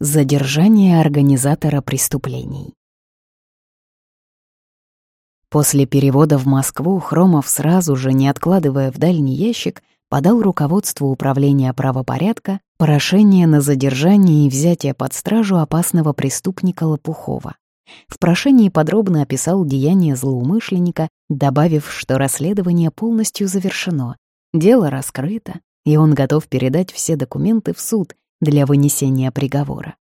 Задержание организатора преступлений. После перевода в Москву Хромов сразу же, не откладывая в дальний ящик, подал руководству управления правопорядка прошение на задержание и взятие под стражу опасного преступника Лопухова. В прошении подробно описал деяние злоумышленника, добавив, что расследование полностью завершено, дело раскрыто, и он готов передать все документы в суд, для вынесения приговора.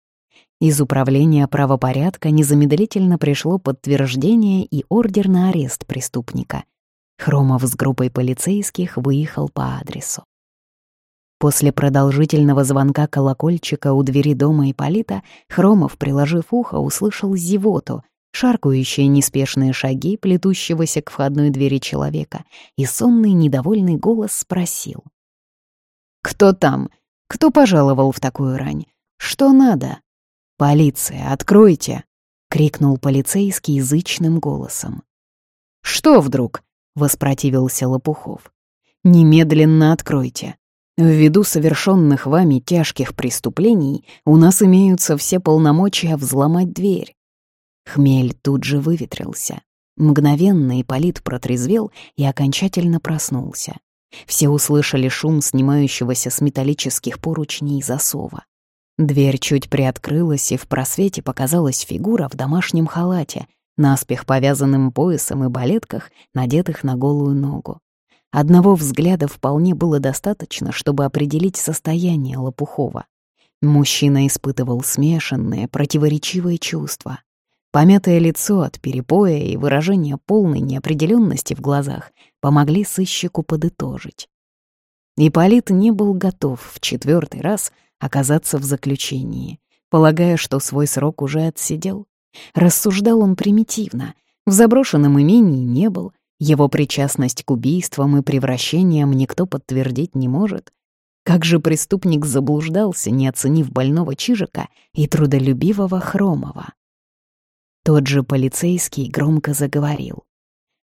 Из управления правопорядка незамедлительно пришло подтверждение и ордер на арест преступника. Хромов с группой полицейских выехал по адресу. После продолжительного звонка колокольчика у двери дома Ипполита Хромов, приложив ухо, услышал зевоту, шаркающие неспешные шаги плетущегося к входной двери человека, и сонный недовольный голос спросил. «Кто там? Кто пожаловал в такую рань? Что надо? «Полиция, откройте!» — крикнул полицейский язычным голосом. «Что вдруг?» — воспротивился Лопухов. «Немедленно откройте. Ввиду совершенных вами тяжких преступлений у нас имеются все полномочия взломать дверь». Хмель тут же выветрился. Мгновенно Ипполит протрезвел и окончательно проснулся. Все услышали шум снимающегося с металлических поручней засова. Дверь чуть приоткрылась, и в просвете показалась фигура в домашнем халате, наспех повязанным поясом и балетках, надетых на голую ногу. Одного взгляда вполне было достаточно, чтобы определить состояние Лопухова. Мужчина испытывал смешанные, противоречивые чувства. Помятое лицо от перепоя и выражение полной неопределенности в глазах помогли сыщику подытожить. Ипполит не был готов в четвертый раз оказаться в заключении, полагая, что свой срок уже отсидел. Рассуждал он примитивно, в заброшенном имении не был, его причастность к убийствам и превращениям никто подтвердить не может. Как же преступник заблуждался, не оценив больного Чижика и трудолюбивого Хромова? Тот же полицейский громко заговорил.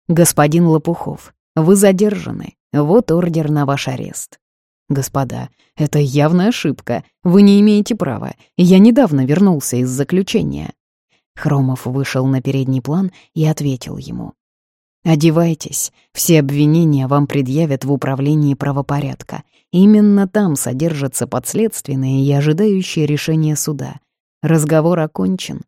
«Господин Лопухов, вы задержаны. Вот ордер на ваш арест». «Господа, это явная ошибка. Вы не имеете права. Я недавно вернулся из заключения». Хромов вышел на передний план и ответил ему. «Одевайтесь. Все обвинения вам предъявят в управлении правопорядка. Именно там содержатся подследственные и ожидающие решения суда. Разговор окончен.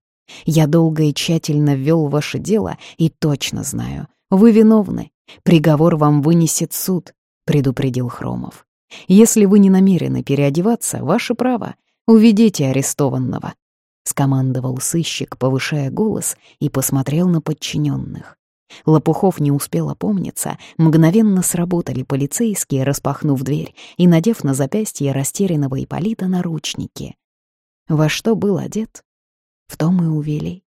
Я долго и тщательно ввел ваше дело и точно знаю, вы виновны. Приговор вам вынесет суд», — предупредил Хромов. «Если вы не намерены переодеваться, ваше право. Уведите арестованного», — скомандовал сыщик, повышая голос, и посмотрел на подчиненных. Лопухов не успел опомниться, мгновенно сработали полицейские, распахнув дверь и надев на запястье растерянного Ипполита наручники. Во что был одет, в том и увели.